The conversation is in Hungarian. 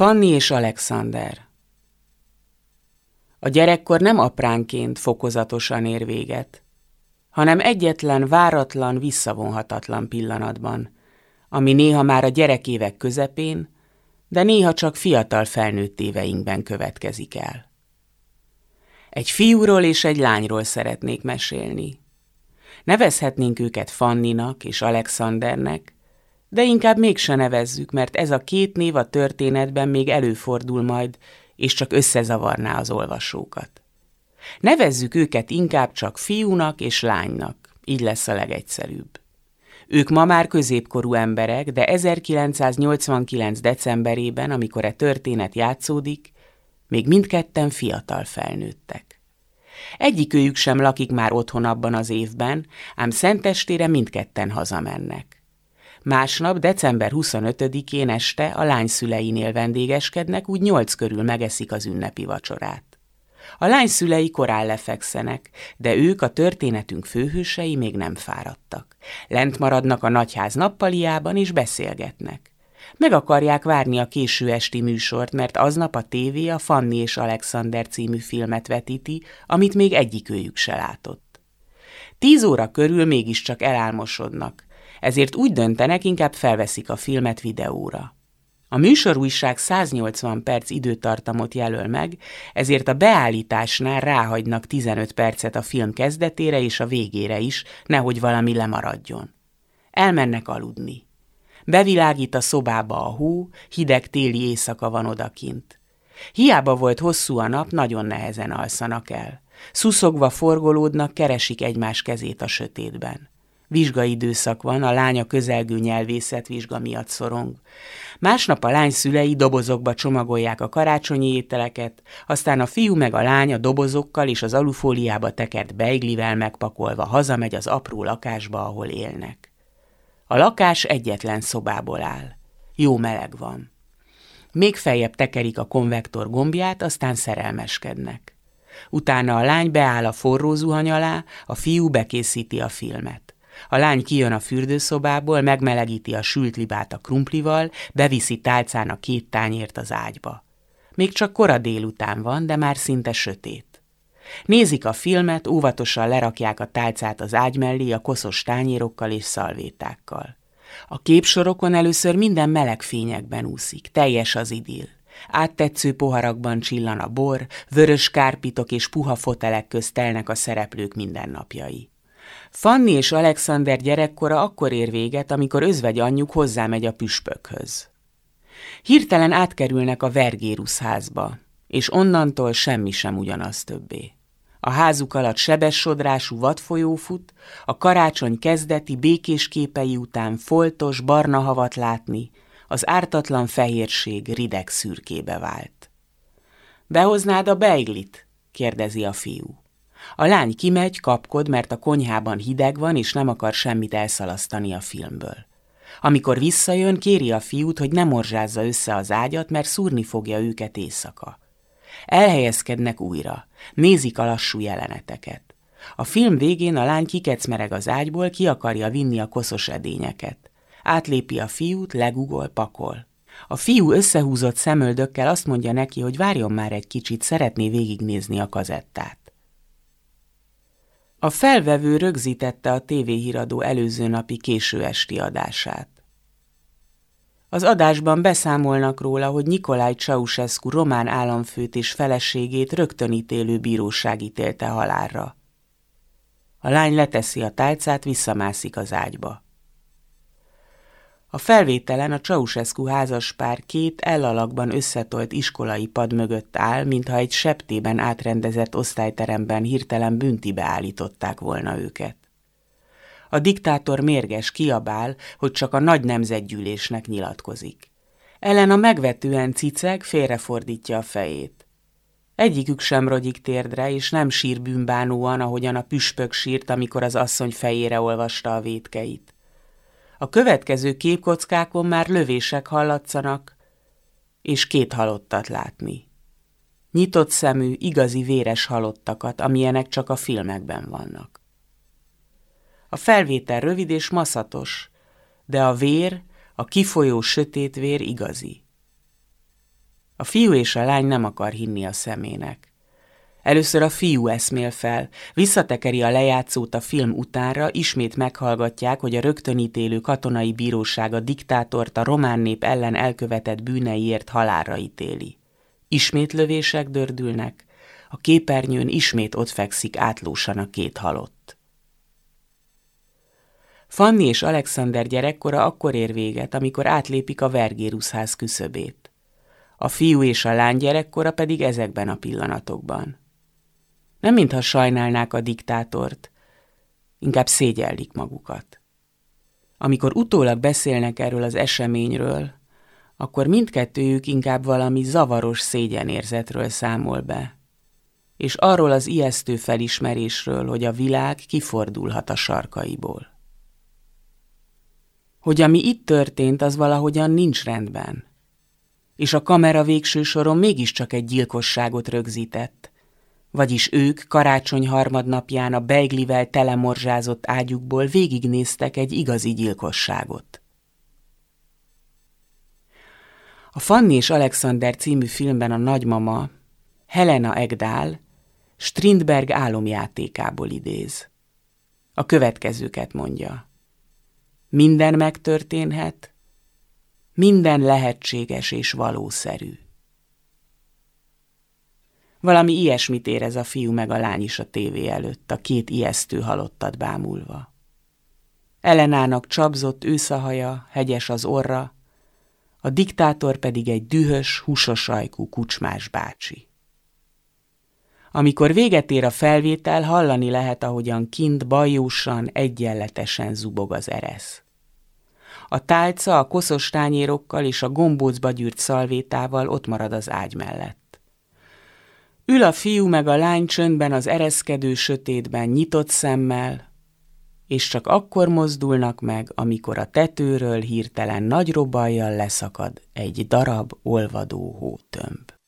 Fanni és Alexander A gyerekkor nem apránként fokozatosan ér véget, hanem egyetlen, váratlan, visszavonhatatlan pillanatban, ami néha már a gyerekévek közepén, de néha csak fiatal felnőtt éveinkben következik el. Egy fiúról és egy lányról szeretnék mesélni. Nevezhetnénk őket Fanninak és Alexandernek, de inkább mégse nevezzük, mert ez a két név a történetben még előfordul majd, és csak összezavarná az olvasókat. Nevezzük őket inkább csak fiúnak és lánynak, így lesz a legegyszerűbb. Ők ma már középkorú emberek, de 1989. decemberében, amikor e történet játszódik, még mindketten fiatal felnőttek. Egyikőjük sem lakik már otthon abban az évben, ám szentestére mindketten hazamennek. Másnap, december 25-én este a lány szüleinél vendégeskednek, úgy nyolc körül megeszik az ünnepi vacsorát. A lány szülei korán lefekszenek, de ők a történetünk főhősei még nem fáradtak. Lent maradnak a nagyház nappaliában és beszélgetnek. Meg akarják várni a késő esti műsort, mert aznap a tévé a Fanni és Alexander című filmet vetíti, amit még egyikőjük se látott. Tíz óra körül mégiscsak elálmosodnak, ezért úgy döntenek, inkább felveszik a filmet videóra. A műsorújság 180 perc időtartamot jelöl meg, ezért a beállításnál ráhagynak 15 percet a film kezdetére és a végére is, nehogy valami lemaradjon. Elmennek aludni. Bevilágít a szobába a hó, hideg téli éjszaka van odakint. Hiába volt hosszú a nap, nagyon nehezen alszanak el. Szuszogva forgolódnak, keresik egymás kezét a sötétben. Vizsgaidőszak van, a lánya közelgő nyelvészet vizsga miatt szorong. Másnap a lány szülei dobozokba csomagolják a karácsonyi ételeket, aztán a fiú meg a lány a dobozokkal és az alufóliába tekert beiglivel megpakolva hazamegy az apró lakásba, ahol élnek. A lakás egyetlen szobából áll. Jó meleg van. Még feljebb tekerik a konvektor gombját, aztán szerelmeskednek. Utána a lány beáll a forró zuhany alá, a fiú bekészíti a filmet. A lány kijön a fürdőszobából, megmelegíti a sült libát a krumplival, beviszi tálcán a két tányért az ágyba. Még csak kora délután van, de már szinte sötét. Nézik a filmet, óvatosan lerakják a tálcát az ágy mellé a koszos tányérokkal és szalvétákkal. A képsorokon először minden meleg fényekben úszik, teljes az idill. Áttetsző poharakban csillan a bor, vörös kárpitok és puha fotelek közt telnek a szereplők mindennapjai. Fanni és Alexander gyerekkora akkor ér véget, amikor özvegy anyjuk hozzámegy a püspökhöz. Hirtelen átkerülnek a Vergérus házba, és onnantól semmi sem ugyanaz többé. A házuk alatt sebes sodrású vadfolyó fut, a karácsony kezdeti békés képei után foltos, barna havat látni, az ártatlan fehérség rideg szürkébe vált. Behoznád a beiglit? kérdezi a fiú. A lány kimegy, kapkod, mert a konyhában hideg van, és nem akar semmit elszalasztani a filmből. Amikor visszajön, kéri a fiút, hogy ne morzsázza össze az ágyat, mert szúrni fogja őket éjszaka. Elhelyezkednek újra, nézik a lassú jeleneteket. A film végén a lány kikecmereg az ágyból, ki akarja vinni a koszos edényeket. Átlépi a fiút, legugol, pakol. A fiú összehúzott szemöldökkel azt mondja neki, hogy várjon már egy kicsit, szeretné végignézni a kazettát. A felvevő rögzítette a tévéhíradó előző napi késő esti adását. Az adásban beszámolnak róla, hogy Nikolaj Ceausescu román államfőt és feleségét rögtön ítélő bíróság ítélte halálra. A lány leteszi a tálcát, visszamászik az ágyba. A felvételen a Ceausescu házaspár két elalakban összetolt iskolai pad mögött áll, mintha egy septében átrendezett osztályteremben hirtelen büntibe állították volna őket. A diktátor mérges kiabál, hogy csak a nagy nemzetgyűlésnek nyilatkozik. Ellen a megvetően ciceg félrefordítja a fejét. Egyikük sem rogyik térdre, és nem sír bűnbánóan, ahogyan a püspök sírt, amikor az asszony fejére olvasta a védkeit. A következő képkockákon már lövések hallatszanak, és két halottat látni. Nyitott szemű, igazi véres halottakat, amilyenek csak a filmekben vannak. A felvétel rövid és maszatos, de a vér, a kifolyó sötét vér igazi. A fiú és a lány nem akar hinni a szemének. Először a fiú eszmél fel, visszatekeri a lejátszót a film utánra, ismét meghallgatják, hogy a rögtönítélő katonai bíróság a diktátort a román nép ellen elkövetett bűneiért halálra ítéli. Ismét lövések dördülnek, a képernyőn ismét ott fekszik átlósan a két halott. Fanni és Alexander gyerekkora akkor ér véget, amikor átlépik a Vergéruszház küszöbét. A fiú és a lány gyerekkora pedig ezekben a pillanatokban. Nem mintha sajnálnák a diktátort, inkább szégyellik magukat. Amikor utólag beszélnek erről az eseményről, akkor mindkettőjük inkább valami zavaros szégyenérzetről számol be, és arról az ijesztő felismerésről, hogy a világ kifordulhat a sarkaiból. Hogy ami itt történt, az valahogyan nincs rendben. És a kamera végső soron mégiscsak egy gyilkosságot rögzített, vagyis ők karácsony harmadnapján a beiglivel telemorzsázott ágyukból végignéztek egy igazi gyilkosságot. A Fanni és Alexander című filmben a nagymama, Helena Egdál, Strindberg álomjátékából idéz. A következőket mondja. Minden megtörténhet, minden lehetséges és valószerű. Valami ilyesmit érez a fiú meg a lány is a tévé előtt, a két ijesztő halottat bámulva. Elenának csapzott őszahaja, hegyes az orra, a diktátor pedig egy dühös, húsos kucsmás bácsi. Amikor véget ér a felvétel, hallani lehet, ahogyan kint bajósan, egyenletesen zubog az eresz. A tálca a koszos tányérokkal és a gombócba gyűrt szalvétával ott marad az ágy mellett. Ül a fiú meg a lány csöndben az ereszkedő sötétben nyitott szemmel, és csak akkor mozdulnak meg, amikor a tetőről hirtelen nagy robajjal leszakad egy darab olvadó hótömb.